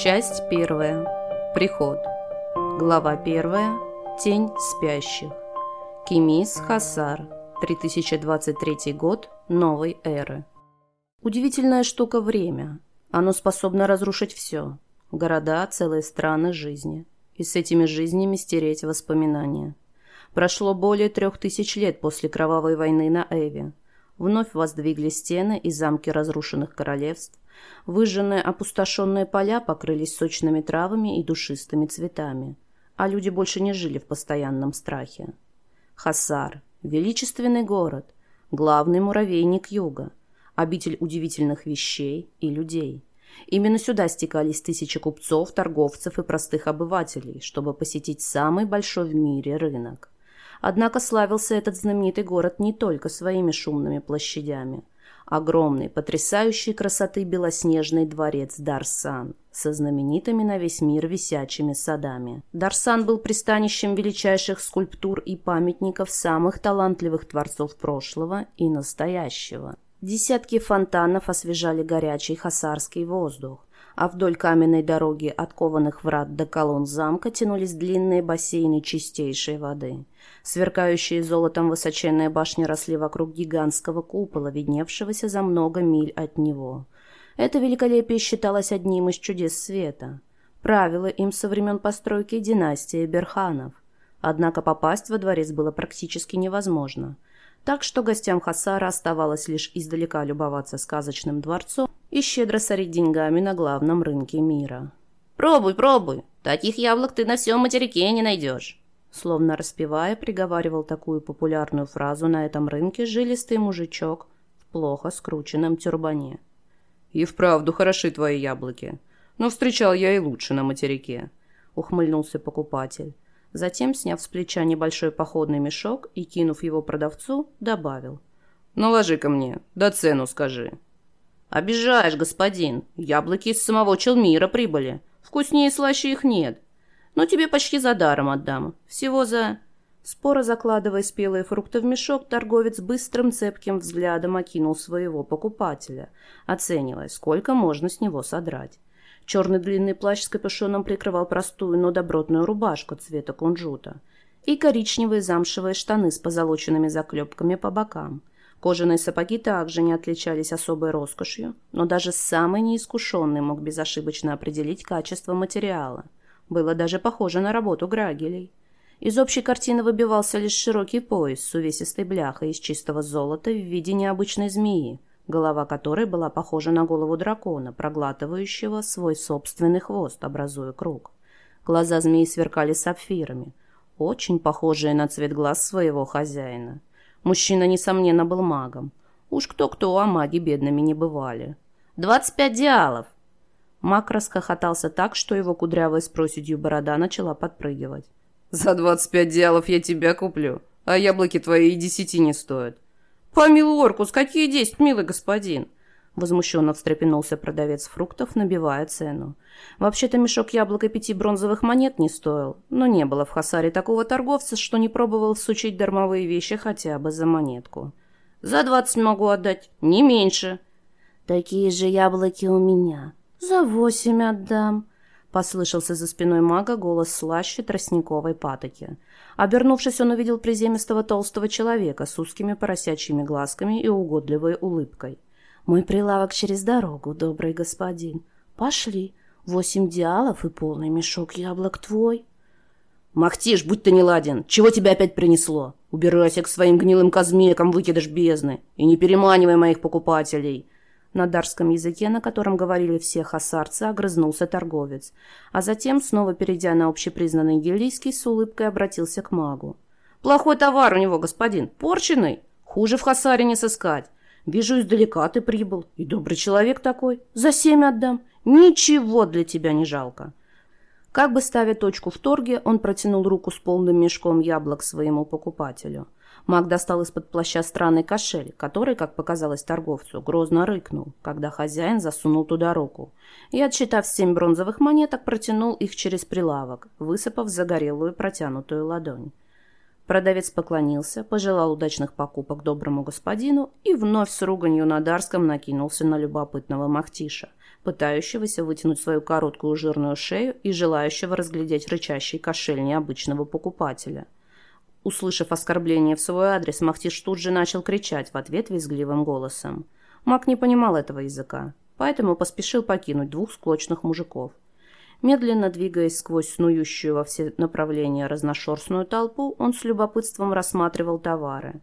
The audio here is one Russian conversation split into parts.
Часть первая. Приход. Глава первая. Тень спящих. Кимис Хасар. 3023 год новой эры. Удивительная штука время. Оно способно разрушить все. Города, целые страны, жизни. И с этими жизнями стереть воспоминания. Прошло более трех тысяч лет после кровавой войны на Эве. Вновь воздвигли стены и замки разрушенных королевств. Выжженные опустошенные поля покрылись сочными травами и душистыми цветами. А люди больше не жили в постоянном страхе. Хасар – величественный город, главный муравейник юга, обитель удивительных вещей и людей. Именно сюда стекались тысячи купцов, торговцев и простых обывателей, чтобы посетить самый большой в мире рынок. Однако славился этот знаменитый город не только своими шумными площадями. Огромный, потрясающей красоты белоснежный дворец Дарсан со знаменитыми на весь мир висячими садами. Дарсан был пристанищем величайших скульптур и памятников самых талантливых творцов прошлого и настоящего. Десятки фонтанов освежали горячий хасарский воздух а вдоль каменной дороги от кованых врат до колонн замка тянулись длинные бассейны чистейшей воды. Сверкающие золотом высоченные башни росли вокруг гигантского купола, видневшегося за много миль от него. Это великолепие считалось одним из чудес света. Правило им со времен постройки династии Берханов. Однако попасть во дворец было практически невозможно – так что гостям Хасара оставалось лишь издалека любоваться сказочным дворцом и щедро сорить деньгами на главном рынке мира. «Пробуй, пробуй! Таких яблок ты на всем материке не найдешь!» Словно распевая, приговаривал такую популярную фразу на этом рынке жилистый мужичок в плохо скрученном тюрбане. «И вправду хороши твои яблоки, но встречал я и лучше на материке», — ухмыльнулся покупатель. Затем, сняв с плеча небольшой походный мешок и кинув его продавцу, добавил. «Наложи ко мне, да цену скажи». «Обижаешь, господин. Яблоки из самого Челмира прибыли. Вкуснее и слаще их нет. Но тебе почти за даром отдам. Всего за...» Споро закладывая спелые фрукты в мешок, торговец быстрым цепким взглядом окинул своего покупателя, оценивая, сколько можно с него содрать. Черный длинный плащ с капюшоном прикрывал простую, но добротную рубашку цвета кунжута и коричневые замшевые штаны с позолоченными заклепками по бокам. Кожаные сапоги также не отличались особой роскошью, но даже самый неискушенный мог безошибочно определить качество материала. Было даже похоже на работу грагелей. Из общей картины выбивался лишь широкий пояс с увесистой бляхой из чистого золота в виде необычной змеи, голова которой была похожа на голову дракона, проглатывающего свой собственный хвост, образуя круг. Глаза змеи сверкали сапфирами, очень похожие на цвет глаз своего хозяина. Мужчина, несомненно, был магом. Уж кто-кто, а маги бедными не бывали. «Двадцать пять диалов!» Маг расхохотался так, что его кудрявая с проседью борода начала подпрыгивать. «За двадцать пять диалов я тебя куплю, а яблоки твои и десяти не стоят. «Помилуй, Оркус, какие десять, милый господин!» Возмущенно встрепенулся продавец фруктов, набивая цену. Вообще-то мешок яблок и пяти бронзовых монет не стоил, но не было в Хасаре такого торговца, что не пробовал сучить дармовые вещи хотя бы за монетку. «За двадцать могу отдать, не меньше». «Такие же яблоки у меня. За восемь отдам», Послышался за спиной мага голос слаще тростниковой патоки. Обернувшись, он увидел приземистого толстого человека с узкими поросячьими глазками и угодливой улыбкой. «Мой прилавок через дорогу, добрый господин. Пошли. Восемь диалов и полный мешок яблок твой». «Махтиш, будь ты неладен! Чего тебя опять принесло? Убирайся к своим гнилым козмекам, выкидыш бездны, и не переманивай моих покупателей!» На дарском языке, на котором говорили все хасарцы, огрызнулся торговец, а затем, снова перейдя на общепризнанный гелийский, с улыбкой обратился к магу. «Плохой товар у него, господин, порченый. Хуже в хасаре не сыскать. Вижу, издалека ты прибыл, и добрый человек такой. За семь отдам. Ничего для тебя не жалко». Как бы ставя точку в торге, он протянул руку с полным мешком яблок своему покупателю – Маг достал из-под плаща странный кошель, который, как показалось торговцу, грозно рыкнул, когда хозяин засунул туда руку. И, отсчитав семь бронзовых монеток, протянул их через прилавок, высыпав загорелую протянутую ладонь. Продавец поклонился, пожелал удачных покупок доброму господину и вновь с руганью на Дарском накинулся на любопытного Махтиша, пытающегося вытянуть свою короткую жирную шею и желающего разглядеть рычащий кошель необычного покупателя. Услышав оскорбление в свой адрес, Махтиш тут же начал кричать в ответ визгливым голосом. Мак не понимал этого языка, поэтому поспешил покинуть двух склочных мужиков. Медленно двигаясь сквозь снующую во все направления разношерстную толпу, он с любопытством рассматривал товары.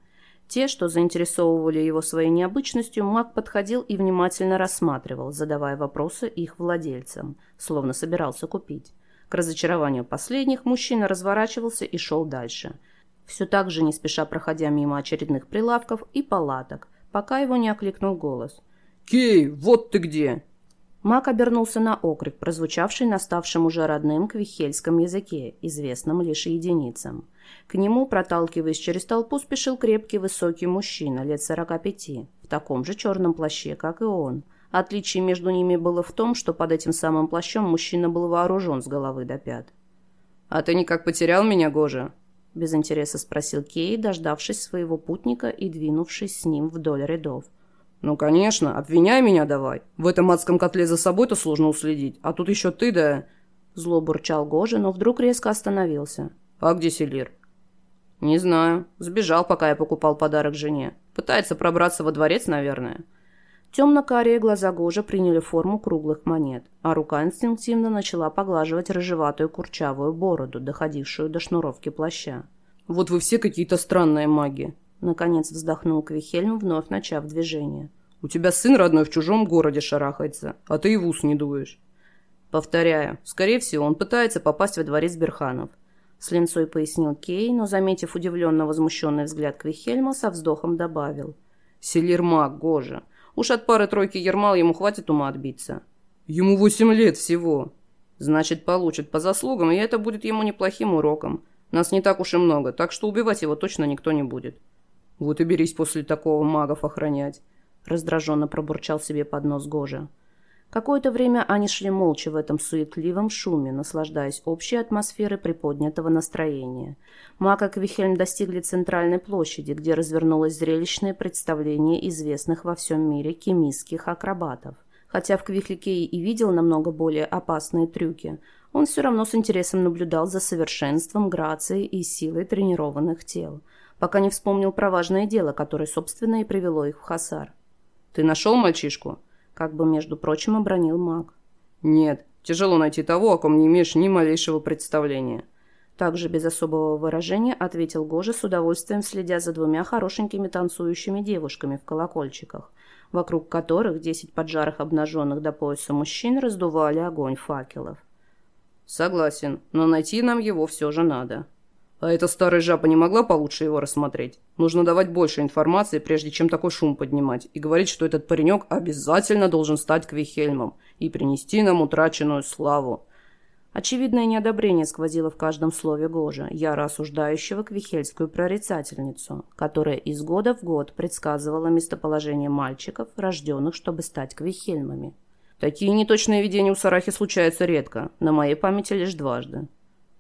Те, что заинтересовывали его своей необычностью, маг подходил и внимательно рассматривал, задавая вопросы их владельцам, словно собирался купить. К разочарованию последних мужчина разворачивался и шел дальше, все так же не спеша проходя мимо очередных прилавков и палаток, пока его не окликнул голос. «Кей, вот ты где!» Мак обернулся на окрик, прозвучавший на ставшем уже родным квихельском языке, известном лишь единицам. К нему, проталкиваясь через толпу, спешил крепкий высокий мужчина лет сорока пяти, в таком же черном плаще, как и он. Отличие между ними было в том, что под этим самым плащом мужчина был вооружен с головы до пят. «А ты никак потерял меня, Гожа?» Без интереса спросил Кей, дождавшись своего путника и двинувшись с ним вдоль рядов. «Ну, конечно, обвиняй меня давай. В этом адском котле за собой-то сложно уследить. А тут еще ты, да...» Зло бурчал Гожа, но вдруг резко остановился. «А где Селир?» «Не знаю. Сбежал, пока я покупал подарок жене. Пытается пробраться во дворец, наверное». Темно-карие глаза Гожа приняли форму круглых монет, а рука инстинктивно начала поглаживать рыжеватую курчавую бороду, доходившую до шнуровки плаща. «Вот вы все какие-то странные маги», Наконец вздохнул Квихельм, вновь начав движение. «У тебя сын родной в чужом городе шарахается, а ты и в ус не дуешь». «Повторяю, скорее всего, он пытается попасть во дворец Берханов», с линцой пояснил Кей, но, заметив удивленно возмущенный взгляд Квихельма, со вздохом добавил. «Селир маг, Гожа. Уж от пары-тройки ермал ему хватит ума отбиться». «Ему восемь лет всего». «Значит, получит по заслугам, и это будет ему неплохим уроком. Нас не так уж и много, так что убивать его точно никто не будет». «Вот и берись после такого магов охранять», — раздраженно пробурчал себе под нос Гожа. Какое-то время они шли молча в этом суетливом шуме, наслаждаясь общей атмосферой приподнятого настроения. Мак и Квихельм достигли центральной площади, где развернулось зрелищное представление известных во всем мире кемистских акробатов. Хотя в Квихликее и видел намного более опасные трюки, он все равно с интересом наблюдал за совершенством, грацией и силой тренированных тел – пока не вспомнил про важное дело, которое, собственно, и привело их в Хасар. «Ты нашел мальчишку?» Как бы, между прочим, обронил маг. «Нет, тяжело найти того, о ком не имеешь ни малейшего представления». Также без особого выражения ответил Гожа с удовольствием, следя за двумя хорошенькими танцующими девушками в колокольчиках, вокруг которых десять поджарых обнаженных до пояса мужчин раздували огонь факелов. «Согласен, но найти нам его все же надо». А эта старая жаба не могла получше его рассмотреть? Нужно давать больше информации, прежде чем такой шум поднимать, и говорить, что этот паренек обязательно должен стать Квихельмом и принести нам утраченную славу. Очевидное неодобрение сквозило в каждом слове Гожа, яро осуждающего квихельскую прорицательницу, которая из года в год предсказывала местоположение мальчиков, рожденных, чтобы стать квихельмами. Такие неточные видения у Сарахи случаются редко, на моей памяти лишь дважды.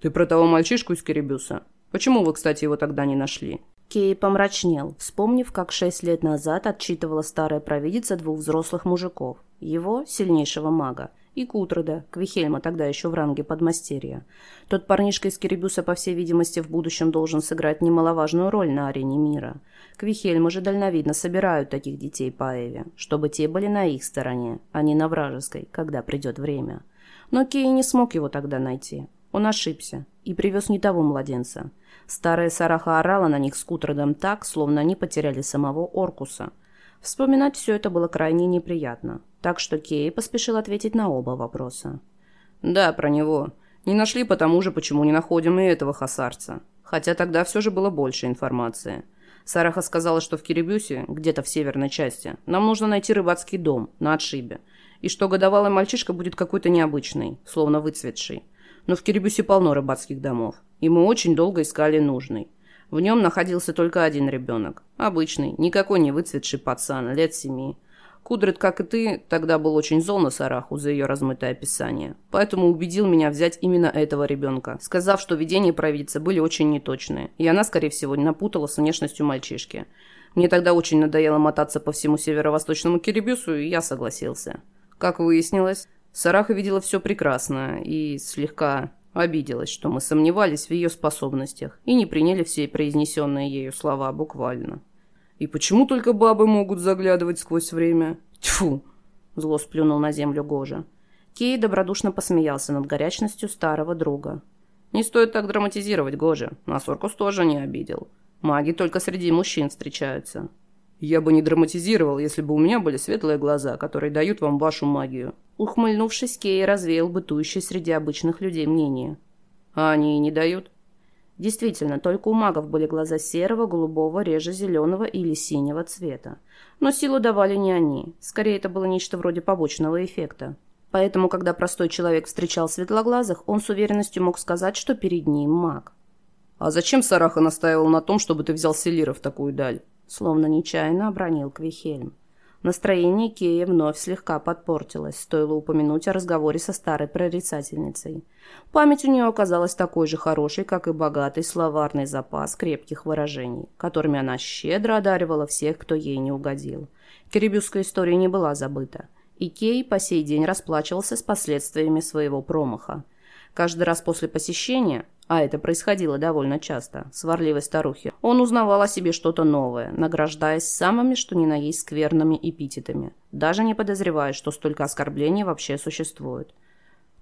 «Ты про того мальчишку из Керебюса? Почему вы, кстати, его тогда не нашли?» Кей помрачнел, вспомнив, как шесть лет назад отчитывала старая провидица двух взрослых мужиков. Его, сильнейшего мага, и Кутрода, Квихельма, тогда еще в ранге подмастерья. Тот парнишка из Керебюса, по всей видимости, в будущем должен сыграть немаловажную роль на арене мира. Квихельмы же дальновидно собирают таких детей по Эве, чтобы те были на их стороне, а не на вражеской, когда придет время. Но Кей не смог его тогда найти. Он ошибся и привез не того младенца. Старая Сараха орала на них с Кутродом так, словно они потеряли самого Оркуса. Вспоминать все это было крайне неприятно, так что Кей поспешил ответить на оба вопроса. «Да, про него. Не нашли потому же, почему не находим и этого хасарца. Хотя тогда все же было больше информации. Сараха сказала, что в Кирибюсе, где-то в северной части, нам нужно найти рыбацкий дом на отшибе, и что годовалый мальчишка будет какой-то необычный, словно выцветший но в Кирибюсе полно рыбацких домов, и мы очень долго искали нужный. В нем находился только один ребенок. Обычный, никакой не выцветший пацан, лет семи. Кудрит, как и ты, тогда был очень зол на Сараху за ее размытое описание. Поэтому убедил меня взять именно этого ребенка, сказав, что видения провидицы были очень неточные, и она, скорее всего, напутала с внешностью мальчишки. Мне тогда очень надоело мотаться по всему северо-восточному Кирибюсу, и я согласился. Как выяснилось, Сараха видела все прекрасно и слегка обиделась, что мы сомневались в ее способностях и не приняли все произнесенные ею слова буквально. «И почему только бабы могут заглядывать сквозь время? Тьфу!» Зло сплюнул на землю Гожа. Кей добродушно посмеялся над горячностью старого друга. «Не стоит так драматизировать, Гожа. Нас Оркус тоже не обидел. Маги только среди мужчин встречаются. Я бы не драматизировал, если бы у меня были светлые глаза, которые дают вам вашу магию». Ухмыльнувшись, Кей развеял бытующее среди обычных людей мнение. «А они и не дают?» Действительно, только у магов были глаза серого, голубого, реже зеленого или синего цвета. Но силу давали не они. Скорее, это было нечто вроде побочного эффекта. Поэтому, когда простой человек встречал светлоглазых, он с уверенностью мог сказать, что перед ним маг. «А зачем Сараха настаивал на том, чтобы ты взял Селира в такую даль?» Словно нечаянно обронил Квихельм. Настроение Кея вновь слегка подпортилось, стоило упомянуть о разговоре со старой прорицательницей. Память у нее оказалась такой же хорошей, как и богатый словарный запас крепких выражений, которыми она щедро одаривала всех, кто ей не угодил. Кирибюсская история не была забыта, и Кей по сей день расплачивался с последствиями своего промаха. Каждый раз после посещения а это происходило довольно часто, сварливой старухи, он узнавал о себе что-то новое, награждаясь самыми что ни на есть скверными эпитетами, даже не подозревая, что столько оскорблений вообще существует.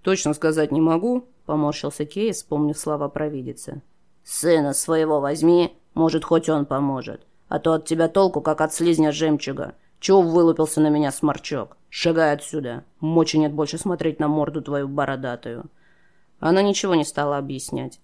«Точно сказать не могу», — поморщился Кей, вспомнив слова провидицы. «Сына своего возьми, может, хоть он поможет, а то от тебя толку, как от слизня жемчуга. Чего вылупился на меня сморчок? Шагай отсюда, мочи нет больше смотреть на морду твою бородатую». Она ничего не стала объяснять.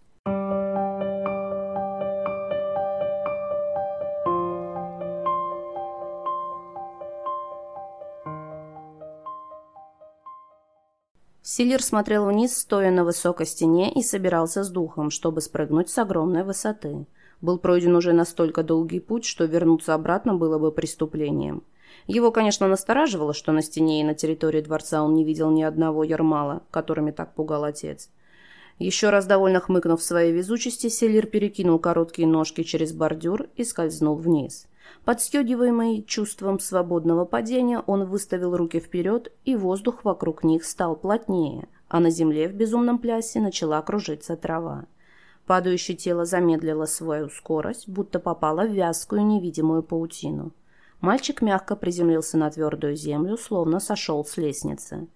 Силер смотрел вниз, стоя на высокой стене, и собирался с духом, чтобы спрыгнуть с огромной высоты. Был пройден уже настолько долгий путь, что вернуться обратно было бы преступлением. Его, конечно, настораживало, что на стене и на территории дворца он не видел ни одного ярмала, которыми так пугал отец. Еще раз довольно хмыкнув своей везучести, Селир перекинул короткие ножки через бордюр и скользнул вниз. Подстегиваемый чувством свободного падения, он выставил руки вперед, и воздух вокруг них стал плотнее, а на земле в безумном плясе начала кружиться трава. Падающее тело замедлило свою скорость, будто попало в вязкую невидимую паутину. Мальчик мягко приземлился на твердую землю, словно сошел с лестницы.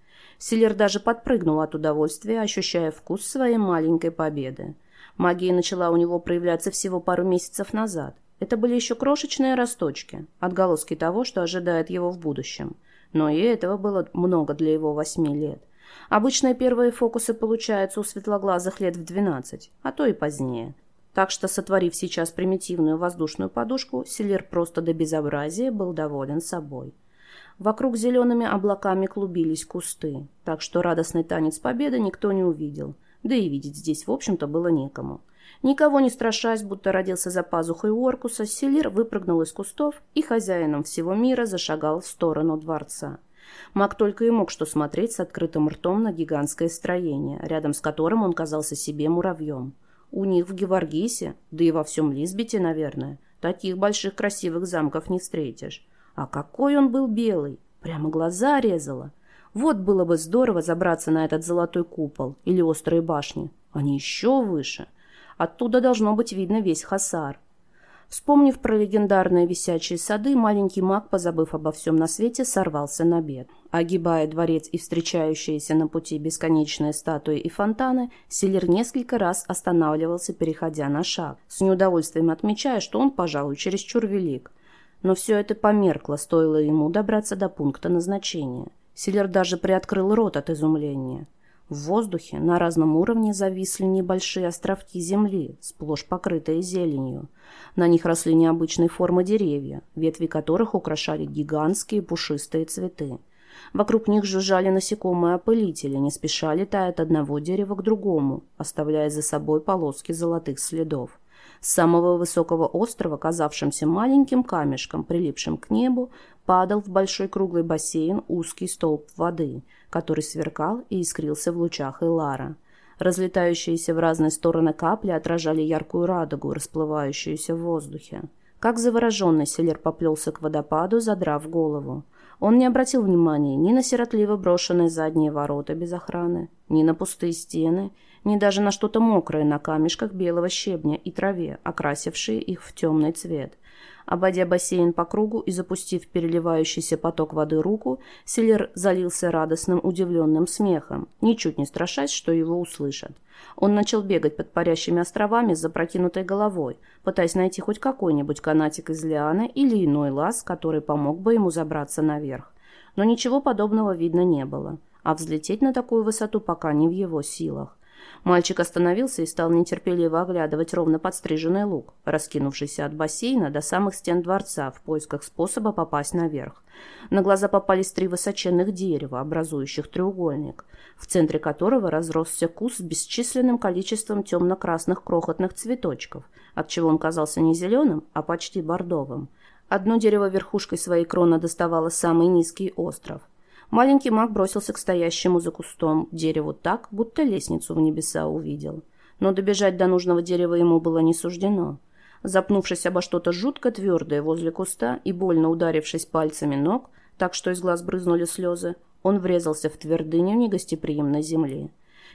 Силер даже подпрыгнул от удовольствия, ощущая вкус своей маленькой победы. Магия начала у него проявляться всего пару месяцев назад. Это были еще крошечные росточки, отголоски того, что ожидает его в будущем. Но и этого было много для его восьми лет. Обычно первые фокусы получаются у светлоглазых лет в двенадцать, а то и позднее. Так что, сотворив сейчас примитивную воздушную подушку, Силер просто до безобразия был доволен собой. Вокруг зелеными облаками клубились кусты, так что радостный танец победы никто не увидел, да и видеть здесь, в общем-то, было некому. Никого не страшась, будто родился за пазухой Оркуса, Селир выпрыгнул из кустов и хозяином всего мира зашагал в сторону дворца. Маг только и мог что смотреть с открытым ртом на гигантское строение, рядом с которым он казался себе муравьем. У них в Геворгисе, да и во всем Лизбете, наверное, таких больших красивых замков не встретишь. А какой он был белый! Прямо глаза резало. Вот было бы здорово забраться на этот золотой купол или острые башни. Они еще выше. Оттуда должно быть видно весь Хасар. Вспомнив про легендарные висячие сады, маленький маг, позабыв обо всем на свете, сорвался на бег. Огибая дворец и встречающиеся на пути бесконечные статуи и фонтаны, Силер несколько раз останавливался, переходя на шаг, с неудовольствием отмечая, что он, пожалуй, чересчур велик – но все это померкло, стоило ему добраться до пункта назначения. Силер даже приоткрыл рот от изумления. В воздухе на разном уровне зависли небольшие островки земли, сплошь покрытые зеленью. На них росли необычной формы деревья, ветви которых украшали гигантские пушистые цветы. Вокруг них жужжали насекомые-опылители, не спеша летая от одного дерева к другому, оставляя за собой полоски золотых следов. С самого высокого острова, казавшимся маленьким камешком, прилипшим к небу, падал в большой круглый бассейн узкий столб воды, который сверкал и искрился в лучах Элара. Разлетающиеся в разные стороны капли отражали яркую радугу, расплывающуюся в воздухе. Как завороженный Селер поплелся к водопаду, задрав голову. Он не обратил внимания ни на сиротливо брошенные задние ворота без охраны, ни на пустые стены, ни даже на что-то мокрое на камешках белого щебня и траве, окрасившие их в темный цвет. Обойдя бассейн по кругу и запустив переливающийся поток воды руку, Силер залился радостным удивленным смехом, ничуть не страшась, что его услышат. Он начал бегать под парящими островами с запрокинутой головой, пытаясь найти хоть какой-нибудь канатик из лианы или иной лаз, который помог бы ему забраться наверх. Но ничего подобного видно не было, а взлететь на такую высоту пока не в его силах. Мальчик остановился и стал нетерпеливо оглядывать ровно подстриженный луг, раскинувшийся от бассейна до самых стен дворца в поисках способа попасть наверх. На глаза попались три высоченных дерева, образующих треугольник, в центре которого разросся куст с бесчисленным количеством темно-красных крохотных цветочков, отчего он казался не зеленым, а почти бордовым. Одно дерево верхушкой своей кроны доставало самый низкий остров – Маленький маг бросился к стоящему за кустом дереву так, будто лестницу в небеса увидел. Но добежать до нужного дерева ему было не суждено. Запнувшись обо что-то жутко твердое возле куста и больно ударившись пальцами ног, так что из глаз брызнули слезы, он врезался в твердыню негостеприимной земли.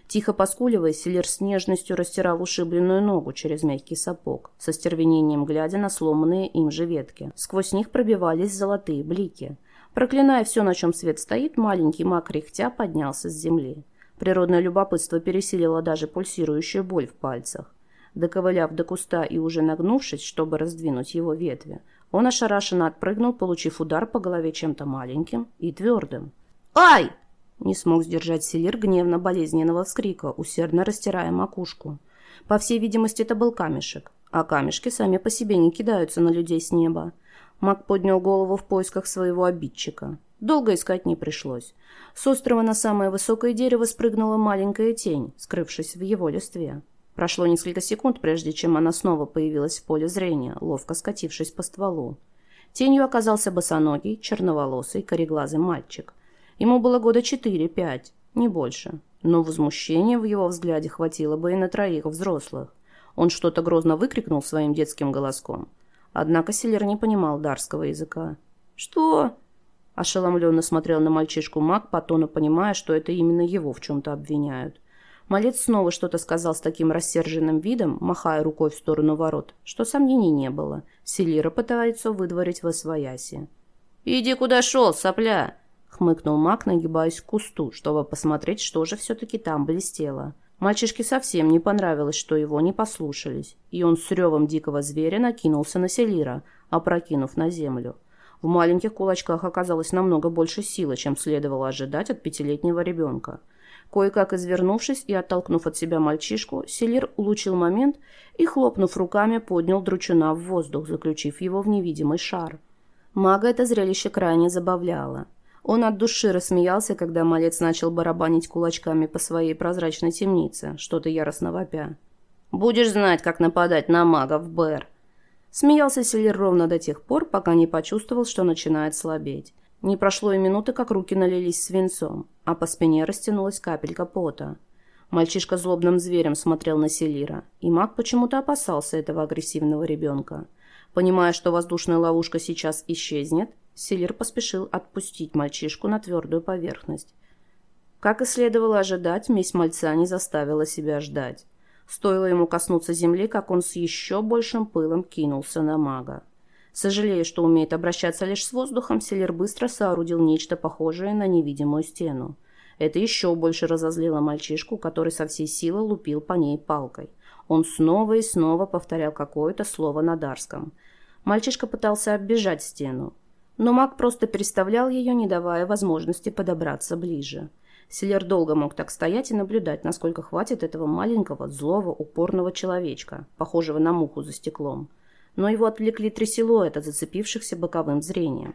Тихо поскуливая, Селер с нежностью растирал ушибленную ногу через мягкий сапог, со стервенением глядя на сломанные им же ветки. Сквозь них пробивались золотые блики – Проклиная все, на чем свет стоит, маленький маг рехтя поднялся с земли. Природное любопытство пересилило даже пульсирующую боль в пальцах. Доковыляв до куста и уже нагнувшись, чтобы раздвинуть его ветви, он ошарашенно отпрыгнул, получив удар по голове чем-то маленьким и твердым. «Ай!» Не смог сдержать Селир гневно-болезненного вскрика, усердно растирая макушку. По всей видимости, это был камешек, а камешки сами по себе не кидаются на людей с неба. Мак поднял голову в поисках своего обидчика. Долго искать не пришлось. С острова на самое высокое дерево спрыгнула маленькая тень, скрывшись в его листве. Прошло несколько секунд, прежде чем она снова появилась в поле зрения, ловко скатившись по стволу. Тенью оказался босоногий, черноволосый, кореглазый мальчик. Ему было года четыре-пять, не больше. Но возмущения в его взгляде хватило бы и на троих взрослых. Он что-то грозно выкрикнул своим детским голоском. Однако Селер не понимал дарского языка. «Что?» Ошеломленно смотрел на мальчишку маг, по тону понимая, что это именно его в чем-то обвиняют. Малец снова что-то сказал с таким рассерженным видом, махая рукой в сторону ворот, что сомнений не было. Селира пытается выдворить во свояси. «Иди куда шел, сопля!» — хмыкнул маг, нагибаясь к кусту, чтобы посмотреть, что же все-таки там блестело. Мальчишке совсем не понравилось, что его не послушались, и он с ревом дикого зверя накинулся на Селира, опрокинув на землю. В маленьких кулачках оказалось намного больше силы, чем следовало ожидать от пятилетнего ребенка. Кое-как извернувшись и оттолкнув от себя мальчишку, Селир улучил момент и, хлопнув руками, поднял дручуна в воздух, заключив его в невидимый шар. Мага это зрелище крайне забавляло. Он от души рассмеялся, когда малец начал барабанить кулачками по своей прозрачной темнице, что-то яростно вопя. «Будешь знать, как нападать на магов, Бэр!» Смеялся Селер ровно до тех пор, пока не почувствовал, что начинает слабеть. Не прошло и минуты, как руки налились свинцом, а по спине растянулась капелька пота. Мальчишка злобным зверем смотрел на Селира, и маг почему-то опасался этого агрессивного ребенка. Понимая, что воздушная ловушка сейчас исчезнет, Силер поспешил отпустить мальчишку на твердую поверхность. Как и следовало ожидать, месть мальца не заставила себя ждать. Стоило ему коснуться земли, как он с еще большим пылом кинулся на мага. Сожалея, что умеет обращаться лишь с воздухом, Селер быстро соорудил нечто похожее на невидимую стену. Это еще больше разозлило мальчишку, который со всей силы лупил по ней палкой. Он снова и снова повторял какое-то слово на дарском. Мальчишка пытался оббежать стену но маг просто переставлял ее, не давая возможности подобраться ближе. Селер долго мог так стоять и наблюдать, насколько хватит этого маленького, злого, упорного человечка, похожего на муху за стеклом. Но его отвлекли три силуэта, зацепившихся боковым зрением.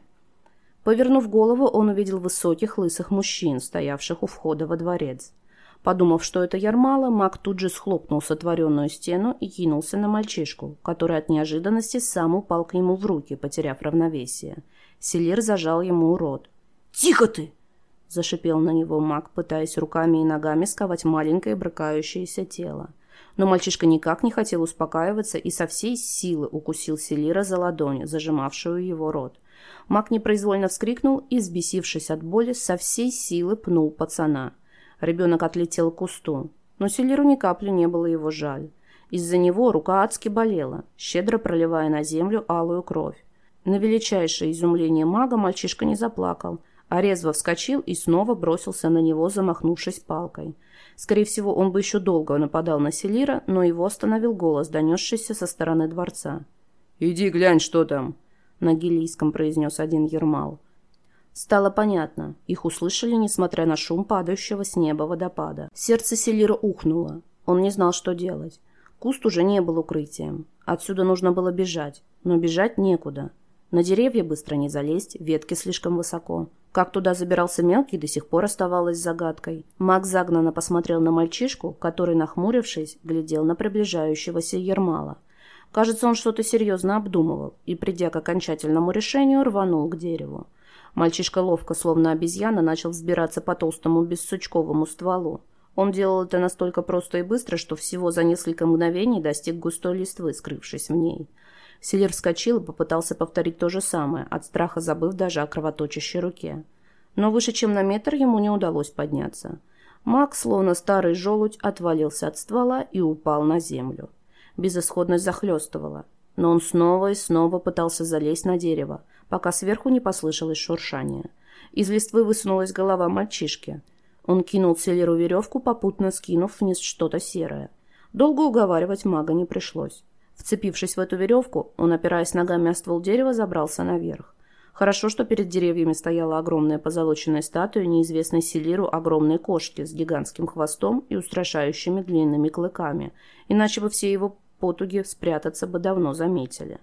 Повернув голову, он увидел высоких лысых мужчин, стоявших у входа во дворец. Подумав, что это Ярмала, маг тут же схлопнул сотворенную стену и кинулся на мальчишку, который от неожиданности сам упал к нему в руки, потеряв равновесие. Селир зажал ему рот. «Тихо ты!» – зашипел на него маг, пытаясь руками и ногами сковать маленькое брыкающееся тело. Но мальчишка никак не хотел успокаиваться и со всей силы укусил Селира за ладонь, зажимавшую его рот. Маг непроизвольно вскрикнул и, взбесившись от боли, со всей силы пнул пацана. Ребенок отлетел к кусту, но Селиру ни капли не было его жаль. Из-за него рука адски болела, щедро проливая на землю алую кровь. На величайшее изумление мага мальчишка не заплакал, а резво вскочил и снова бросился на него, замахнувшись палкой. Скорее всего, он бы еще долго нападал на Селира, но его остановил голос, донесшийся со стороны дворца. «Иди глянь, что там!» — на гилийском произнес один Ермал. Стало понятно. Их услышали, несмотря на шум падающего с неба водопада. Сердце Селира ухнуло. Он не знал, что делать. Куст уже не был укрытием. Отсюда нужно было бежать. Но бежать некуда. На деревья быстро не залезть, ветки слишком высоко. Как туда забирался мелкий, до сих пор оставалось загадкой. Маг загнанно посмотрел на мальчишку, который, нахмурившись, глядел на приближающегося Ермала. Кажется, он что-то серьезно обдумывал и, придя к окончательному решению, рванул к дереву. Мальчишка ловко, словно обезьяна, начал взбираться по толстому бессучковому стволу. Он делал это настолько просто и быстро, что всего за несколько мгновений достиг густой листвы, скрывшись в ней. Селер вскочил и попытался повторить то же самое, от страха забыв даже о кровоточащей руке. Но выше, чем на метр, ему не удалось подняться. Маг, словно старый желудь, отвалился от ствола и упал на землю. Безысходность захлестывала. Но он снова и снова пытался залезть на дерево, пока сверху не послышалось шуршание. Из листвы высунулась голова мальчишки. Он кинул Селеру веревку, попутно скинув вниз что-то серое. Долго уговаривать мага не пришлось. Вцепившись в эту веревку, он, опираясь ногами о ствол дерева, забрался наверх. Хорошо, что перед деревьями стояла огромная позолоченная статуя неизвестной Селиру огромной кошки с гигантским хвостом и устрашающими длинными клыками, иначе бы все его потуги спрятаться бы давно заметили.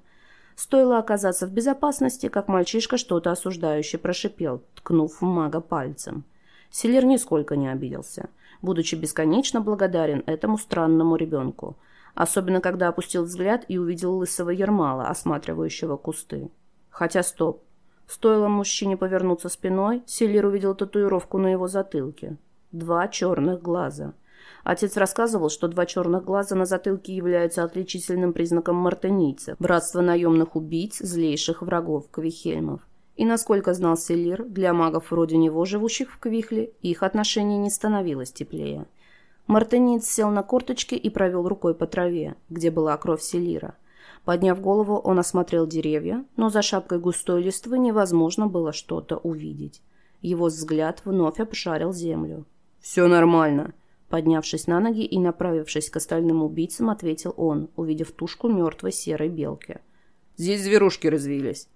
Стоило оказаться в безопасности, как мальчишка что-то осуждающе прошипел, ткнув мага пальцем. Селер нисколько не обиделся, будучи бесконечно благодарен этому странному ребенку, особенно когда опустил взгляд и увидел лысого Ермала, осматривающего кусты. Хотя стоп. Стоило мужчине повернуться спиной, Селир увидел татуировку на его затылке. Два черных глаза. Отец рассказывал, что два черных глаза на затылке являются отличительным признаком мартынийцев, братства наемных убийц, злейших врагов Квихельмов. И, насколько знал Селир, для магов вроде него, живущих в Квихле, их отношение не становилось теплее. Мартынец сел на корточки и провел рукой по траве, где была кровь Селира. Подняв голову, он осмотрел деревья, но за шапкой густой листвы невозможно было что-то увидеть. Его взгляд вновь обшарил землю. «Все нормально», Поднявшись на ноги и направившись к остальным убийцам, ответил он, увидев тушку мертвой серой белки. «Здесь зверушки развились».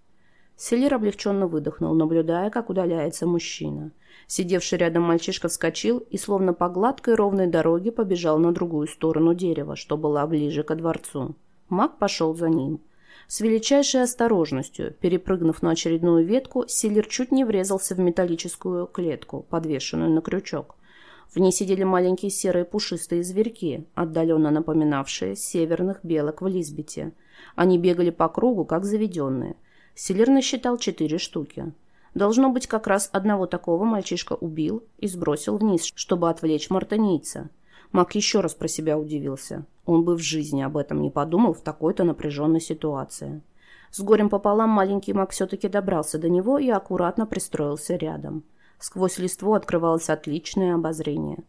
Селир облегченно выдохнул, наблюдая, как удаляется мужчина. Сидевший рядом мальчишка вскочил и, словно по гладкой ровной дороге, побежал на другую сторону дерева, что была ближе ко дворцу. Маг пошел за ним. С величайшей осторожностью, перепрыгнув на очередную ветку, Селир чуть не врезался в металлическую клетку, подвешенную на крючок. В ней сидели маленькие серые пушистые зверьки, отдаленно напоминавшие северных белок в Лизбете. Они бегали по кругу, как заведенные. Селер насчитал четыре штуки. Должно быть, как раз одного такого мальчишка убил и сбросил вниз, чтобы отвлечь мартынийца. Мак еще раз про себя удивился. Он бы в жизни об этом не подумал в такой-то напряженной ситуации. С горем пополам маленький маг все-таки добрался до него и аккуратно пристроился рядом. Сквозь листву открывалось отличное обозрение.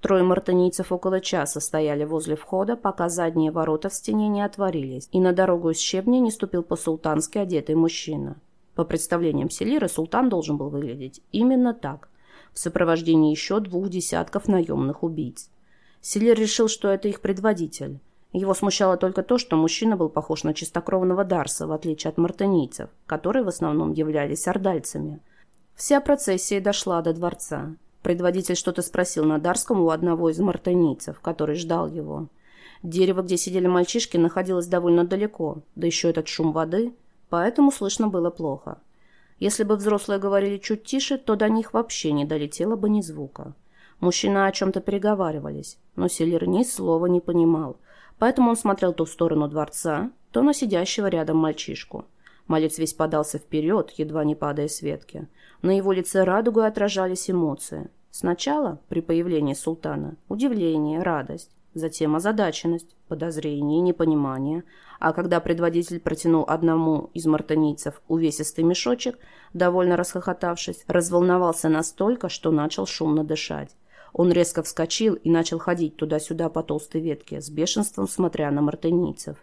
Трое мартынийцев около часа стояли возле входа, пока задние ворота в стене не отворились, и на дорогу из щебня не ступил по-султански одетый мужчина. По представлениям Селира, султан должен был выглядеть именно так, в сопровождении еще двух десятков наемных убийц. Селир решил, что это их предводитель. Его смущало только то, что мужчина был похож на чистокровного Дарса, в отличие от мартынийцев, которые в основном являлись ордальцами – Вся процессия дошла до дворца. Предводитель что-то спросил на Дарском у одного из мартынийцев, который ждал его. Дерево, где сидели мальчишки, находилось довольно далеко, да еще этот шум воды, поэтому слышно было плохо. Если бы взрослые говорили чуть тише, то до них вообще не долетело бы ни звука. Мужчины о чем-то переговаривались, но Селлер ни слова не понимал, поэтому он смотрел то в сторону дворца, то на сидящего рядом мальчишку. Малец весь подался вперед, едва не падая с ветки. На его лице радугой отражались эмоции. Сначала, при появлении султана, удивление, радость. затем озадаченность, подозрение, непонимание. А когда предводитель протянул одному из мартынийцев увесистый мешочек, довольно расхохотавшись, разволновался настолько, что начал шумно дышать. Он резко вскочил и начал ходить туда-сюда по толстой ветке, с бешенством смотря на мартынийцев.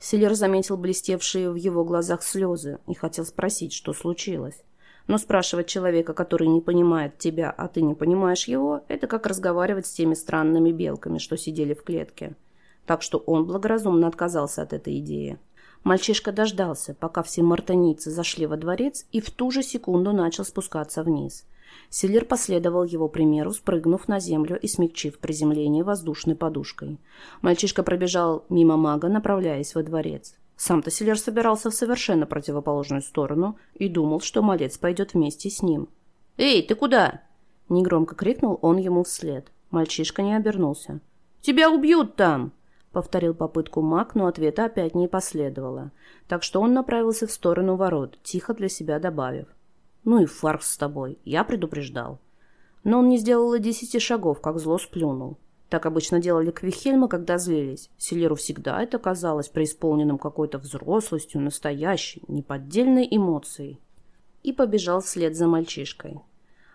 Селер заметил блестевшие в его глазах слезы и хотел спросить, что случилось. Но спрашивать человека, который не понимает тебя, а ты не понимаешь его, это как разговаривать с теми странными белками, что сидели в клетке. Так что он благоразумно отказался от этой идеи. Мальчишка дождался, пока все мартаницы зашли во дворец, и в ту же секунду начал спускаться вниз. Силер последовал его примеру, спрыгнув на землю и смягчив приземление воздушной подушкой. Мальчишка пробежал мимо мага, направляясь во дворец. Сам-то Силер собирался в совершенно противоположную сторону и думал, что малец пойдет вместе с ним. «Эй, ты куда?» Негромко крикнул он ему вслед. Мальчишка не обернулся. «Тебя убьют там!» Повторил попытку маг, но ответа опять не последовало. Так что он направился в сторону ворот, тихо для себя добавив. «Ну и фарс с тобой, я предупреждал». Но он не сделал и десяти шагов, как зло сплюнул. Так обычно делали Квихельма, когда злились. Селеру всегда это казалось преисполненным какой-то взрослостью, настоящей, неподдельной эмоцией. И побежал вслед за мальчишкой.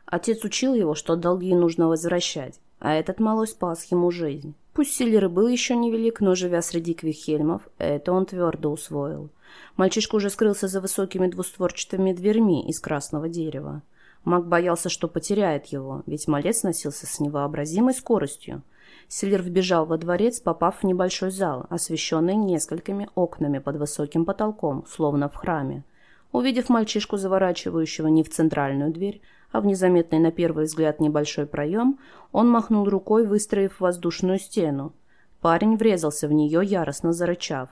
Отец учил его, что долги нужно возвращать, а этот малой спас ему жизнь. Пусть Селер и был еще невелик, но, живя среди Квихельмов, это он твердо усвоил. Мальчишка уже скрылся за высокими двустворчатыми дверьми из красного дерева. Маг боялся, что потеряет его, ведь малец носился с невообразимой скоростью – Сильвер вбежал во дворец, попав в небольшой зал, освещенный несколькими окнами под высоким потолком, словно в храме. Увидев мальчишку, заворачивающего не в центральную дверь, а в незаметный на первый взгляд небольшой проем, он махнул рукой, выстроив воздушную стену. Парень врезался в нее, яростно зарычав.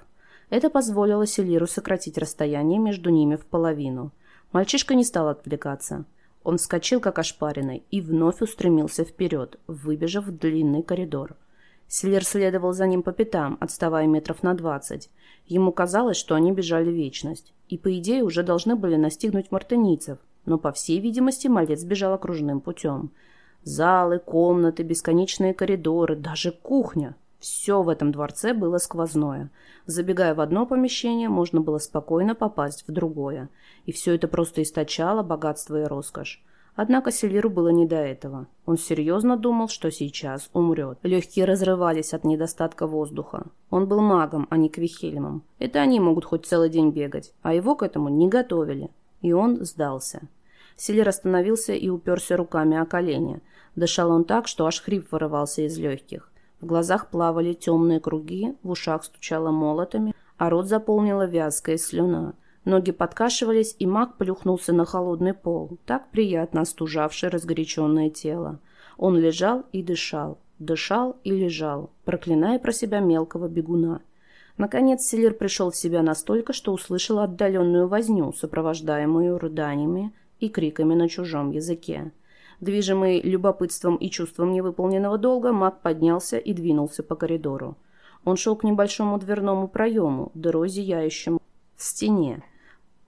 Это позволило Селиру сократить расстояние между ними в половину. Мальчишка не стал отвлекаться. Он вскочил, как ошпаренный, и вновь устремился вперед, выбежав в длинный коридор. Сильвер следовал за ним по пятам, отставая метров на двадцать. Ему казалось, что они бежали вечность, и, по идее, уже должны были настигнуть мартынийцев, но, по всей видимости, малец бежал окружным путем. Залы, комнаты, бесконечные коридоры, даже кухня. Все в этом дворце было сквозное. Забегая в одно помещение, можно было спокойно попасть в другое. И все это просто источало богатство и роскошь. Однако Селиру было не до этого. Он серьезно думал, что сейчас умрет. Легкие разрывались от недостатка воздуха. Он был магом, а не Квихельмом. Это они могут хоть целый день бегать, а его к этому не готовили. И он сдался. Селир остановился и уперся руками о колени. Дышал он так, что аж хрип вырывался из легких. В глазах плавали темные круги, в ушах стучало молотами, а рот заполнила вязкая слюна. Ноги подкашивались, и маг плюхнулся на холодный пол, так приятно остужавший разгоряченное тело. Он лежал и дышал, дышал и лежал, проклиная про себя мелкого бегуна. Наконец Селир пришел в себя настолько, что услышал отдаленную возню, сопровождаемую рыданиями и криками на чужом языке. Движимый любопытством и чувством невыполненного долга, маг поднялся и двинулся по коридору. Он шел к небольшому дверному проему, дырой зияющему в стене.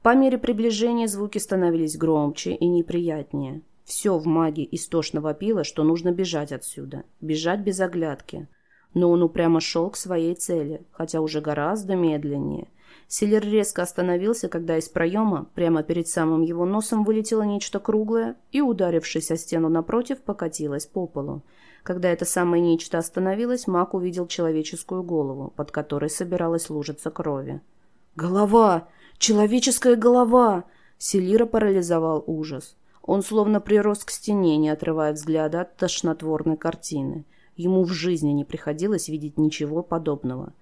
По мере приближения звуки становились громче и неприятнее. Все в маге истошно вопило, что нужно бежать отсюда. Бежать без оглядки. Но он упрямо шел к своей цели, хотя уже гораздо медленнее. Силер резко остановился, когда из проема, прямо перед самым его носом, вылетело нечто круглое и, ударившись о стену напротив, покатилось по полу. Когда это самое нечто остановилось, маг увидел человеческую голову, под которой собиралась лужица крови. «Голова! Человеческая голова!» Селира парализовал ужас. Он словно прирос к стене, не отрывая взгляда от тошнотворной картины. Ему в жизни не приходилось видеть ничего подобного.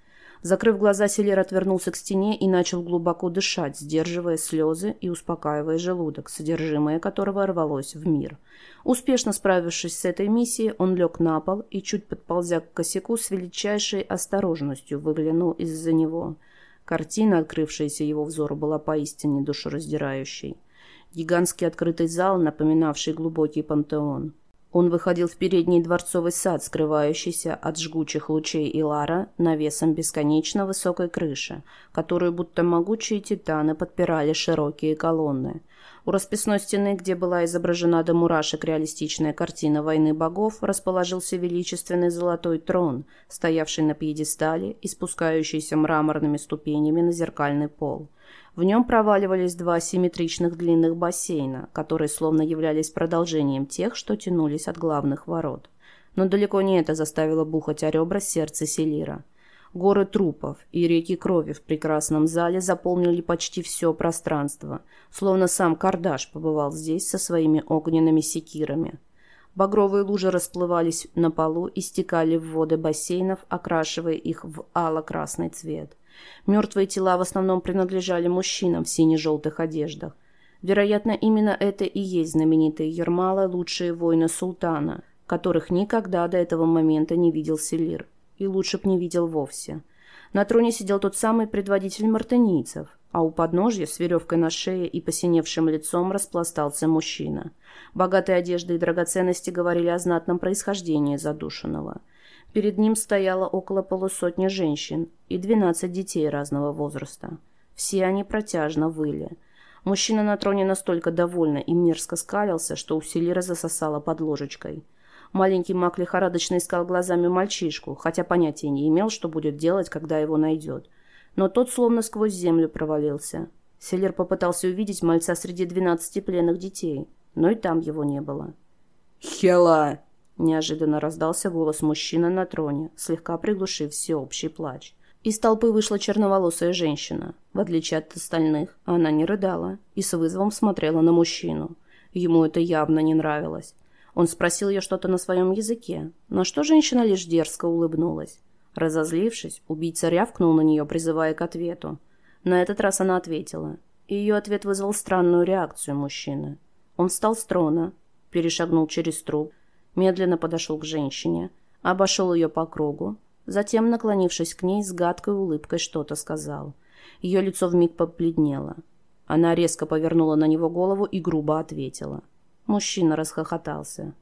Закрыв глаза, Селер отвернулся к стене и начал глубоко дышать, сдерживая слезы и успокаивая желудок, содержимое которого рвалось в мир. Успешно справившись с этой миссией, он лег на пол и, чуть подползя к косяку, с величайшей осторожностью выглянул из-за него. Картина, открывшаяся его взору, была поистине душераздирающей. Гигантский открытый зал, напоминавший глубокий пантеон. Он выходил в передний дворцовый сад, скрывающийся от жгучих лучей Илара навесом бесконечно высокой крыши, которую будто могучие титаны подпирали широкие колонны. У расписной стены, где была изображена до мурашек реалистичная картина войны богов, расположился величественный золотой трон, стоявший на пьедестале и спускающийся мраморными ступенями на зеркальный пол. В нем проваливались два симметричных длинных бассейна, которые словно являлись продолжением тех, что тянулись от главных ворот. Но далеко не это заставило бухать о ребра сердце Селира. Горы трупов и реки крови в прекрасном зале заполнили почти все пространство, словно сам Кардаш побывал здесь со своими огненными секирами. Багровые лужи расплывались на полу и стекали в воды бассейнов, окрашивая их в ало-красный цвет. Мертвые тела в основном принадлежали мужчинам в сине-желтых одеждах. Вероятно, именно это и есть знаменитые Ермала, лучшие воины султана, которых никогда до этого момента не видел Селир и лучше б не видел вовсе. На троне сидел тот самый предводитель мартынийцев, а у подножья с веревкой на шее и посиневшим лицом распластался мужчина. Богатые одежды и драгоценности говорили о знатном происхождении задушенного. Перед ним стояло около полусотни женщин и двенадцать детей разного возраста. Все они протяжно выли. Мужчина на троне настолько довольно и мерзко скалился, что у засосало под ложечкой – Маленький маг лихорадочно искал глазами мальчишку, хотя понятия не имел, что будет делать, когда его найдет. Но тот словно сквозь землю провалился. Селер попытался увидеть мальца среди двенадцати пленных детей, но и там его не было. «Хела!» – неожиданно раздался голос мужчины на троне, слегка приглушив всеобщий плач. Из толпы вышла черноволосая женщина. В отличие от остальных, она не рыдала и с вызовом смотрела на мужчину. Ему это явно не нравилось. Он спросил ее что-то на своем языке, на что женщина лишь дерзко улыбнулась. Разозлившись, убийца рявкнул на нее, призывая к ответу. На этот раз она ответила. И ее ответ вызвал странную реакцию мужчины. Он встал с трона, перешагнул через труп, медленно подошел к женщине, обошел ее по кругу, затем, наклонившись к ней, с гадкой улыбкой что-то сказал. Ее лицо вмиг побледнело. Она резко повернула на него голову и грубо ответила – Мужчина расхохотался.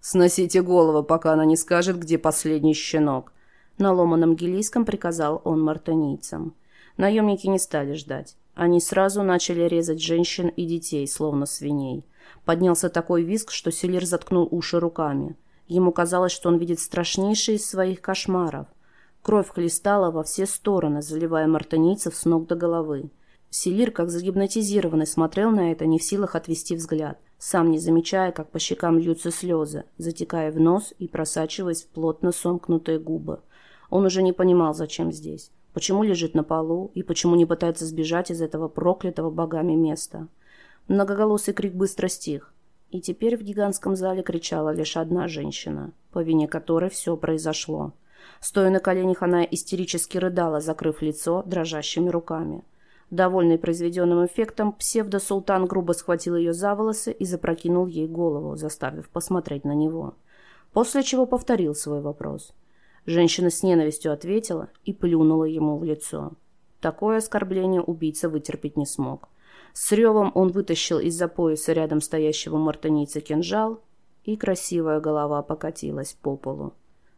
«Сносите голову, пока она не скажет, где последний щенок!» На ломаном гелийском приказал он мартонийцам. Наемники не стали ждать. Они сразу начали резать женщин и детей, словно свиней. Поднялся такой визг, что Селир заткнул уши руками. Ему казалось, что он видит страшнейший из своих кошмаров. Кровь хлестала во все стороны, заливая мартонийцев с ног до головы. Селир, как загипнотизированный, смотрел на это, не в силах отвести взгляд – сам не замечая, как по щекам льются слезы, затекая в нос и просачиваясь в плотно сомкнутые губы. Он уже не понимал, зачем здесь, почему лежит на полу и почему не пытается сбежать из этого проклятого богами места. Многоголосый крик быстро стих, и теперь в гигантском зале кричала лишь одна женщина, по вине которой все произошло. Стоя на коленях, она истерически рыдала, закрыв лицо дрожащими руками. Довольный произведенным эффектом, псевдо-султан грубо схватил ее за волосы и запрокинул ей голову, заставив посмотреть на него. После чего повторил свой вопрос. Женщина с ненавистью ответила и плюнула ему в лицо. Такое оскорбление убийца вытерпеть не смог. С ревом он вытащил из-за пояса рядом стоящего мартынийца кинжал, и красивая голова покатилась по полу.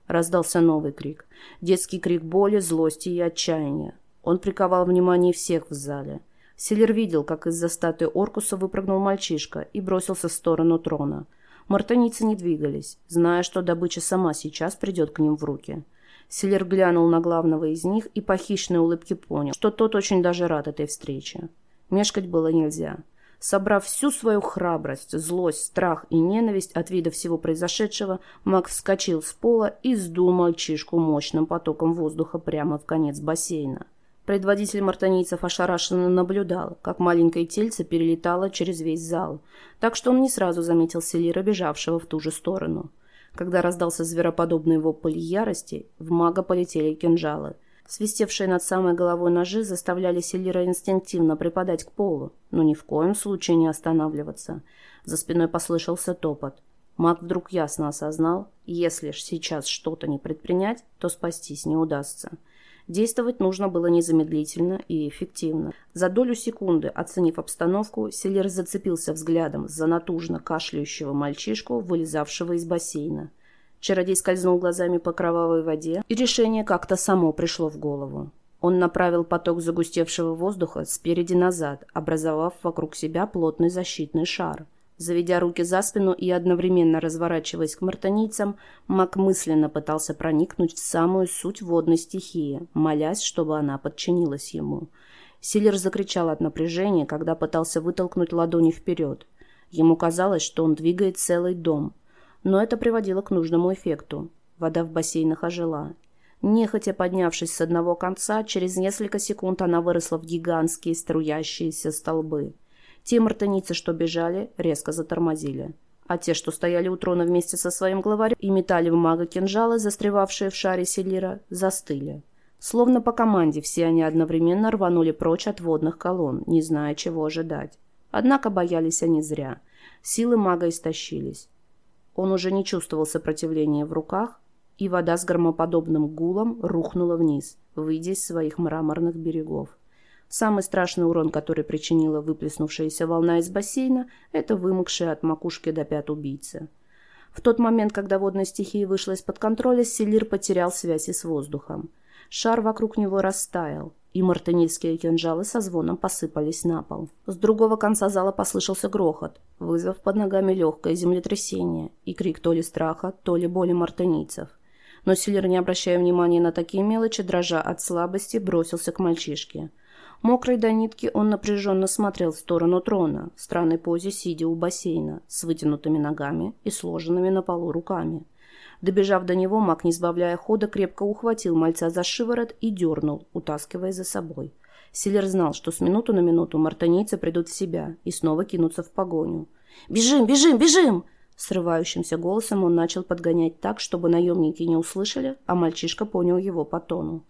Раздался новый крик. Детский крик боли, злости и отчаяния. Он приковал внимание всех в зале. Селер видел, как из-за статуи Оркуса выпрыгнул мальчишка и бросился в сторону трона. Мартаницы не двигались, зная, что добыча сама сейчас придет к ним в руки. Селер глянул на главного из них и по хищной улыбке понял, что тот очень даже рад этой встрече. Мешкать было нельзя. Собрав всю свою храбрость, злость, страх и ненависть от вида всего произошедшего, маг вскочил с пола и сдул мальчишку мощным потоком воздуха прямо в конец бассейна. Предводитель мартанийцев ошарашенно наблюдал, как маленькое тельце перелетало через весь зал, так что он не сразу заметил Селира, бежавшего в ту же сторону. Когда раздался звероподобный вопль ярости, в мага полетели кинжалы. Свистевшие над самой головой ножи заставляли Селира инстинктивно припадать к полу, но ни в коем случае не останавливаться. За спиной послышался топот. Маг вдруг ясно осознал, если ж сейчас что-то не предпринять, то спастись не удастся. Действовать нужно было незамедлительно и эффективно. За долю секунды, оценив обстановку, Селер зацепился взглядом за натужно кашляющего мальчишку, вылезавшего из бассейна. Чародей скользнул глазами по кровавой воде, и решение как-то само пришло в голову. Он направил поток загустевшего воздуха спереди назад, образовав вокруг себя плотный защитный шар. Заведя руки за спину и одновременно разворачиваясь к мартонийцам, Мак мысленно пытался проникнуть в самую суть водной стихии, молясь, чтобы она подчинилась ему. Силер закричал от напряжения, когда пытался вытолкнуть ладони вперед. Ему казалось, что он двигает целый дом. Но это приводило к нужному эффекту. Вода в бассейнах ожила. Нехотя поднявшись с одного конца, через несколько секунд она выросла в гигантские струящиеся столбы. Те мартыницы, что бежали, резко затормозили. А те, что стояли у трона вместе со своим главарем и метали в мага кинжалы, застревавшие в шаре Селира, застыли. Словно по команде все они одновременно рванули прочь от водных колонн, не зная, чего ожидать. Однако боялись они зря. Силы мага истощились. Он уже не чувствовал сопротивления в руках, и вода с громоподобным гулом рухнула вниз, выйдя из своих мраморных берегов. Самый страшный урон, который причинила выплеснувшаяся волна из бассейна, это вымокшая от макушки до пят убийца. В тот момент, когда водная стихия вышла из-под контроля, Селир потерял связь с воздухом. Шар вокруг него растаял, и мартынильские кинжалы со звоном посыпались на пол. С другого конца зала послышался грохот, вызвав под ногами легкое землетрясение и крик то ли страха, то ли боли мартынийцев. Но Силер, не обращая внимания на такие мелочи, дрожа от слабости, бросился к мальчишке – Мокрый до нитки, он напряженно смотрел в сторону трона, в странной позе сидя у бассейна, с вытянутыми ногами и сложенными на полу руками. Добежав до него, маг, не сбавляя хода, крепко ухватил мальца за шиворот и дернул, утаскивая за собой. Силер знал, что с минуту на минуту мартанийцы придут в себя и снова кинутся в погоню. «Бежим, бежим, бежим!» Срывающимся голосом он начал подгонять так, чтобы наемники не услышали, а мальчишка понял его по тону.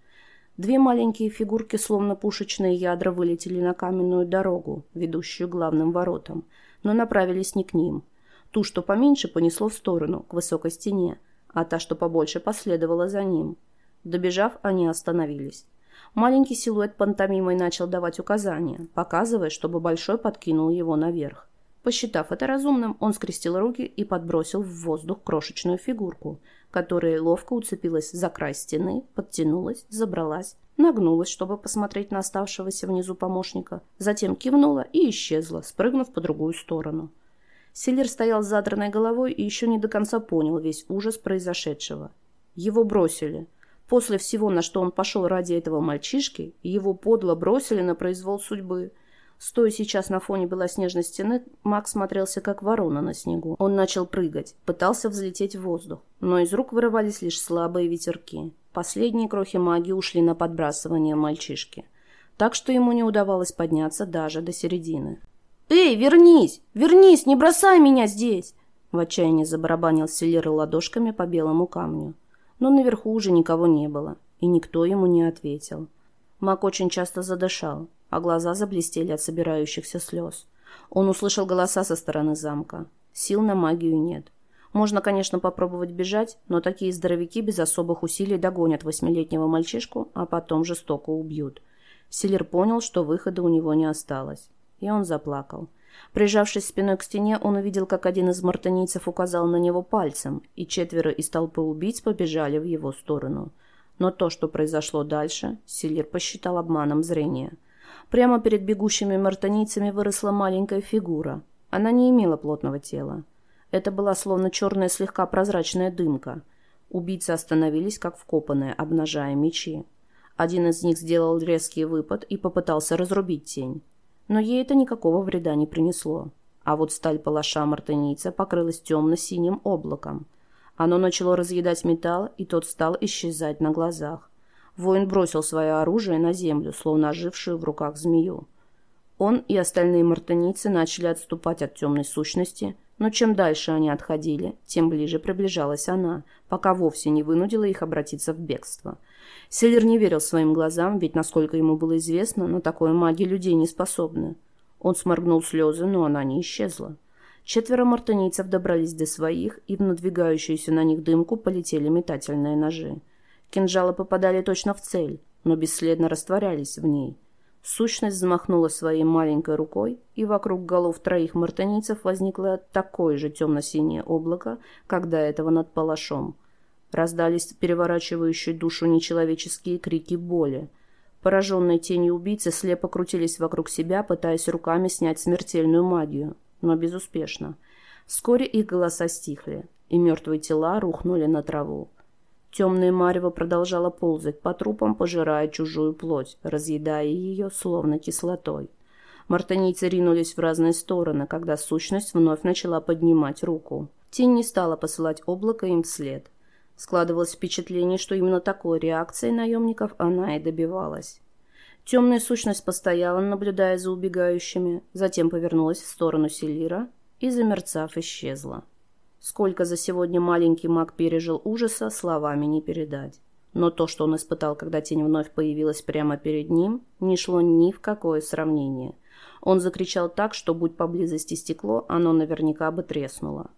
Две маленькие фигурки, словно пушечные ядра, вылетели на каменную дорогу, ведущую главным воротам, но направились не к ним. Ту, что поменьше, понесло в сторону, к высокой стене, а та, что побольше, последовала за ним. Добежав, они остановились. Маленький силуэт пантомимой начал давать указания, показывая, чтобы большой подкинул его наверх. Посчитав это разумным, он скрестил руки и подбросил в воздух крошечную фигурку, которая ловко уцепилась за край стены, подтянулась, забралась, нагнулась, чтобы посмотреть на оставшегося внизу помощника, затем кивнула и исчезла, спрыгнув по другую сторону. Селлер стоял с задранной головой и еще не до конца понял весь ужас произошедшего. Его бросили. После всего, на что он пошел ради этого мальчишки, его подло бросили на произвол судьбы – Стоя сейчас на фоне белоснежной стены, Макс смотрелся как ворона на снегу. Он начал прыгать, пытался взлететь в воздух, но из рук вырывались лишь слабые ветерки. Последние крохи магии ушли на подбрасывание мальчишки. Так что ему не удавалось подняться даже до середины. «Эй, вернись! Вернись! Не бросай меня здесь!» В отчаянии забарабанил Селлер ладошками по белому камню. Но наверху уже никого не было, и никто ему не ответил. Мак очень часто задышал, а глаза заблестели от собирающихся слез. Он услышал голоса со стороны замка. Сил на магию нет. Можно, конечно, попробовать бежать, но такие здоровяки без особых усилий догонят восьмилетнего мальчишку, а потом жестоко убьют. Силер понял, что выхода у него не осталось. И он заплакал. Прижавшись спиной к стене, он увидел, как один из мартынийцев указал на него пальцем, и четверо из толпы убийц побежали в его сторону. Но то, что произошло дальше, Силер посчитал обманом зрения – Прямо перед бегущими мартонийцами выросла маленькая фигура. Она не имела плотного тела. Это была словно черная слегка прозрачная дымка. Убийцы остановились, как вкопанные, обнажая мечи. Один из них сделал резкий выпад и попытался разрубить тень. Но ей это никакого вреда не принесло. А вот сталь палаша мартынийца покрылась темно-синим облаком. Оно начало разъедать металл, и тот стал исчезать на глазах. Воин бросил свое оружие на землю, словно ожившую в руках змею. Он и остальные мартынийцы начали отступать от темной сущности, но чем дальше они отходили, тем ближе приближалась она, пока вовсе не вынудила их обратиться в бегство. Селлер не верил своим глазам, ведь, насколько ему было известно, на такое маги людей не способны. Он сморгнул слезы, но она не исчезла. Четверо мартынийцев добрались до своих, и в надвигающуюся на них дымку полетели метательные ножи. Кинжалы попадали точно в цель, но бесследно растворялись в ней. Сущность взмахнула своей маленькой рукой, и вокруг голов троих мартынийцев возникло такое же темно-синее облако, как до этого над палашом. Раздались переворачивающие душу нечеловеческие крики боли. Пораженные тенью убийцы слепо крутились вокруг себя, пытаясь руками снять смертельную магию, но безуспешно. Вскоре их голоса стихли, и мертвые тела рухнули на траву. Темное марево продолжало ползать по трупам, пожирая чужую плоть, разъедая ее, словно кислотой. Мартынийцы ринулись в разные стороны, когда сущность вновь начала поднимать руку. Тень не стала посылать облако им вслед. Складывалось впечатление, что именно такой реакции наемников она и добивалась. Темная сущность постояла, наблюдая за убегающими, затем повернулась в сторону Селира и, замерцав, исчезла. Сколько за сегодня маленький маг пережил ужаса, словами не передать. Но то, что он испытал, когда тень вновь появилась прямо перед ним, не шло ни в какое сравнение. Он закричал так, что, будь поблизости стекло, оно наверняка бы треснуло.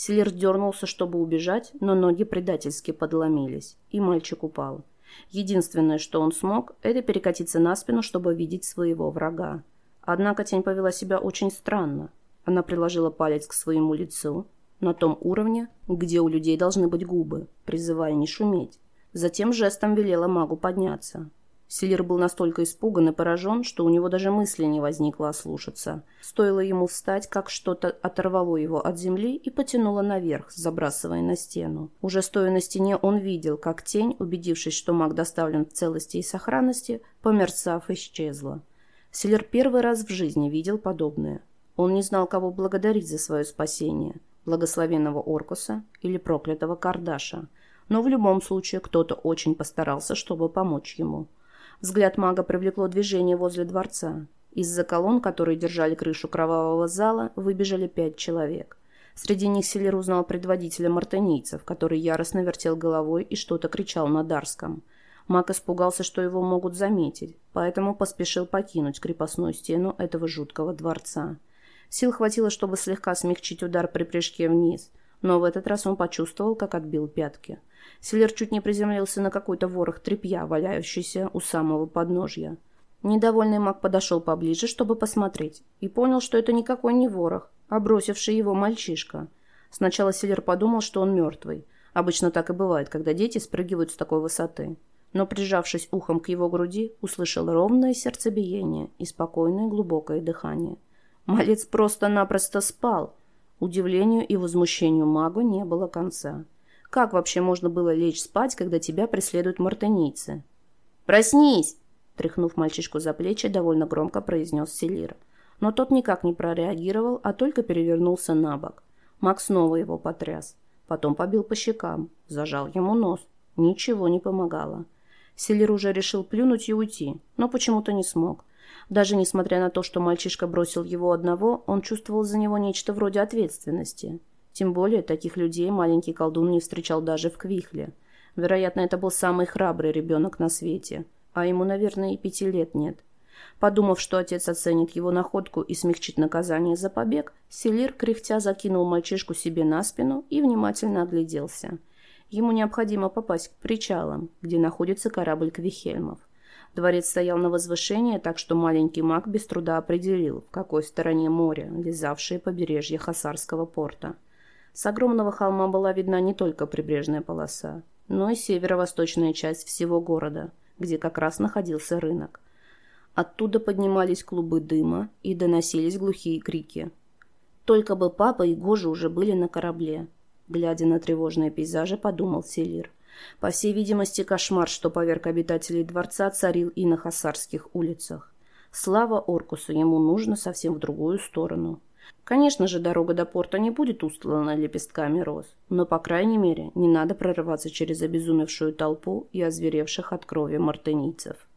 Селир дернулся, чтобы убежать, но ноги предательски подломились, и мальчик упал. Единственное, что он смог, это перекатиться на спину, чтобы видеть своего врага. Однако тень повела себя очень странно. Она приложила палец к своему лицу, на том уровне, где у людей должны быть губы, призывая не шуметь. Затем жестом велела магу подняться. Селир был настолько испуган и поражен, что у него даже мысли не возникло ослушаться. Стоило ему встать, как что-то оторвало его от земли и потянуло наверх, забрасывая на стену. Уже стоя на стене, он видел, как тень, убедившись, что маг доставлен в целости и сохранности, померцав, исчезла. Селир первый раз в жизни видел подобное. Он не знал, кого благодарить за свое спасение – благословенного Оркуса или проклятого Кардаша, но в любом случае кто-то очень постарался, чтобы помочь ему. Взгляд мага привлекло движение возле дворца. Из-за колонн, которые держали крышу кровавого зала, выбежали пять человек. Среди них Селер узнал предводителя мартынийцев, который яростно вертел головой и что-то кричал на дарском. Маг испугался, что его могут заметить, поэтому поспешил покинуть крепостную стену этого жуткого дворца. Сил хватило, чтобы слегка смягчить удар при прыжке вниз, но в этот раз он почувствовал, как отбил пятки. Селер чуть не приземлился на какой-то ворох тряпья, валяющийся у самого подножья. Недовольный маг подошел поближе, чтобы посмотреть, и понял, что это никакой не ворох, а бросивший его мальчишка. Сначала Селер подумал, что он мертвый. Обычно так и бывает, когда дети спрыгивают с такой высоты. Но, прижавшись ухом к его груди, услышал ровное сердцебиение и спокойное глубокое дыхание. Малец просто-напросто спал. Удивлению и возмущению магу не было конца. Как вообще можно было лечь спать, когда тебя преследуют мартынийцы? «Проснись!» Тряхнув мальчишку за плечи, довольно громко произнес Селир. Но тот никак не прореагировал, а только перевернулся на бок. Маг снова его потряс. Потом побил по щекам, зажал ему нос. Ничего не помогало. Селир уже решил плюнуть и уйти, но почему-то не смог. Даже несмотря на то, что мальчишка бросил его одного, он чувствовал за него нечто вроде ответственности. Тем более, таких людей маленький колдун не встречал даже в Квихле. Вероятно, это был самый храбрый ребенок на свете. А ему, наверное, и пяти лет нет. Подумав, что отец оценит его находку и смягчит наказание за побег, Селир, кряхтя, закинул мальчишку себе на спину и внимательно огляделся. Ему необходимо попасть к причалам, где находится корабль Квихельмов. Дворец стоял на возвышении, так что маленький маг без труда определил, в какой стороне моря, лизавшее побережье Хасарского порта. С огромного холма была видна не только прибрежная полоса, но и северо-восточная часть всего города, где как раз находился рынок. Оттуда поднимались клубы дыма и доносились глухие крики. Только бы папа и Гожа уже были на корабле. Глядя на тревожные пейзажи, подумал Селир. По всей видимости, кошмар, что поверг обитателей дворца, царил и на хасарских улицах. Слава Оркусу, ему нужно совсем в другую сторону. Конечно же, дорога до порта не будет устлана лепестками роз, но, по крайней мере, не надо прорываться через обезумевшую толпу и озверевших от крови мартынийцев.